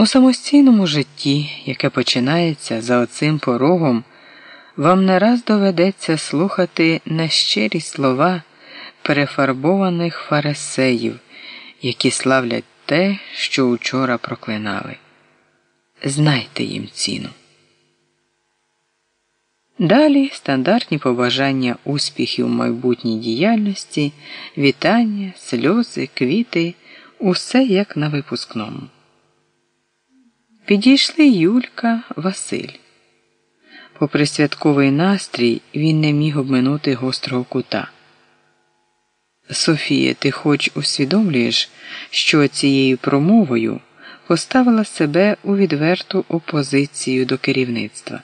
У самостійному житті, яке починається за оцим порогом, вам не раз доведеться слухати нещирі слова перефарбованих фарисеїв, які славлять те, що учора проклинали. Знайте їм ціну. Далі стандартні побажання успіхів майбутній діяльності, вітання, сльози, квіти, усе як на випускному. Підійшли Юлька, Василь. Попри святковий настрій, він не міг обминути гострого кута. Софія, ти хоч усвідомлюєш, що цією промовою поставила себе у відверту опозицію до керівництва.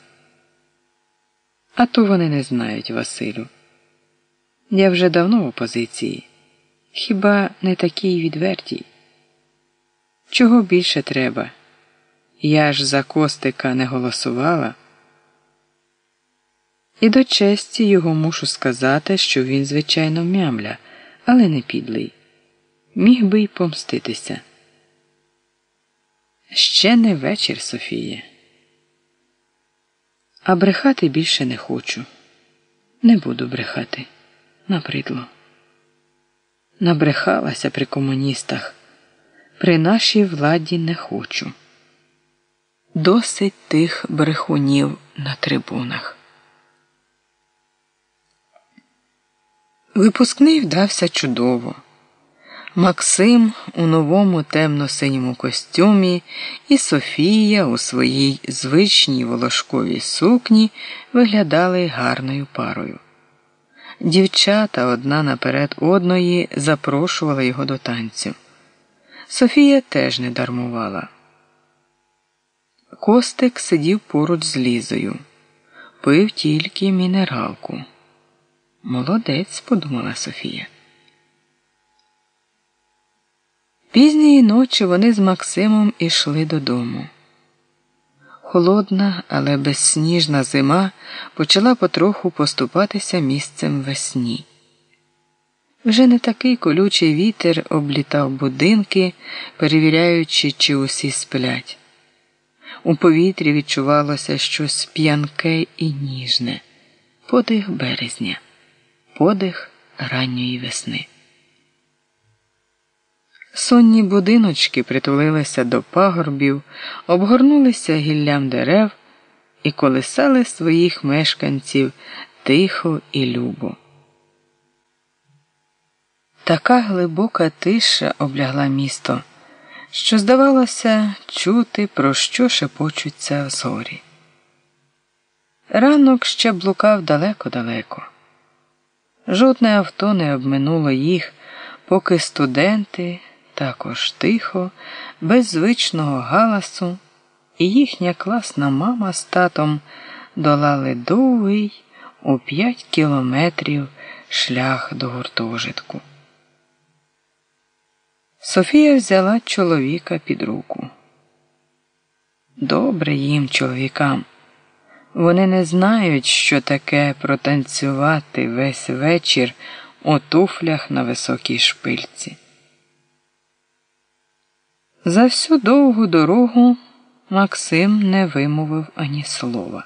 А то вони не знають, Василю. Я вже давно в опозиції. Хіба не такій відвертій? Чого більше треба? Я ж за Костика не голосувала. І до честі його мушу сказати, що він, звичайно, мямля, але не підлий. Міг би й помститися. Ще не вечір, Софія. А брехати більше не хочу. Не буду брехати. Набридло. Набрехалася при комуністах. При нашій владі не хочу. Досить тих брехунів на трибунах. Випускний вдався чудово. Максим у новому темно-синьому костюмі і Софія у своїй звичній волошковій сукні виглядали гарною парою. Дівчата одна наперед одної запрошували його до танцю. Софія теж не дармувала. Костик сидів поруч з Лізою, пив тільки мінералку. Молодець, подумала Софія. Пізньої ночі вони з Максимом ішли додому. Холодна, але безсніжна зима почала потроху поступатися місцем весні. Вже не такий колючий вітер облітав будинки, перевіряючи, чи усі сплять. У повітрі відчувалося щось п'янке і ніжне, подих березня, подих ранньої весни. Сонні будиночки притулилися до пагорбів, обгорнулися гіллям дерев і колисали своїх мешканців тихо і любо. Така глибока тиша облягла місто, що, здавалося, чути, про що шепочуться зорі. Ранок ще блукав далеко-далеко. Жодне авто не обминуло їх, поки студенти також тихо, без звичного галасу, і їхня класна мама з татом долали довгий у п'ять кілометрів шлях до гуртожитку. Софія взяла чоловіка під руку. Добре їм, чоловікам. Вони не знають, що таке протанцювати весь вечір у туфлях на високій шпильці. За всю довгу дорогу Максим не вимовив ані слова.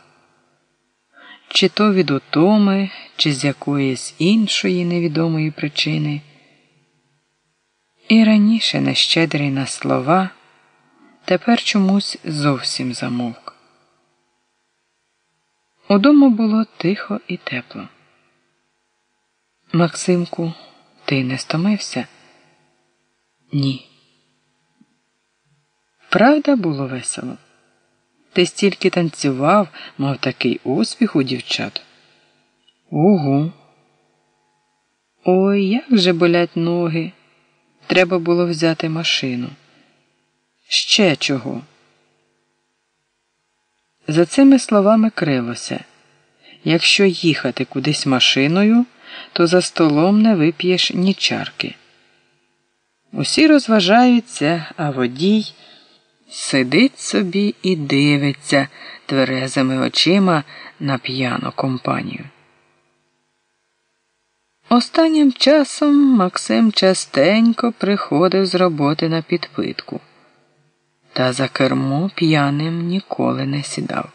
Чи то від утоми, чи з якоїсь іншої невідомої причини. І раніше нещедрий на слова, тепер чомусь зовсім замовк. Удома було тихо і тепло. Максимку, ти не стомився? Ні. Правда було весело? Ти стільки танцював, мав такий успіх у дівчат. Угу. Ой, як же болять ноги. Треба було взяти машину. Ще чого? За цими словами крилося якщо їхати кудись машиною, то за столом не вип'єш ні чарки. Усі розважаються, а водій. Сидить собі і дивиться тверезими очима на п'яну компанію. Останнім часом Максим частенько приходив з роботи на підпитку. та за кермо п'яним ніколи не сідав.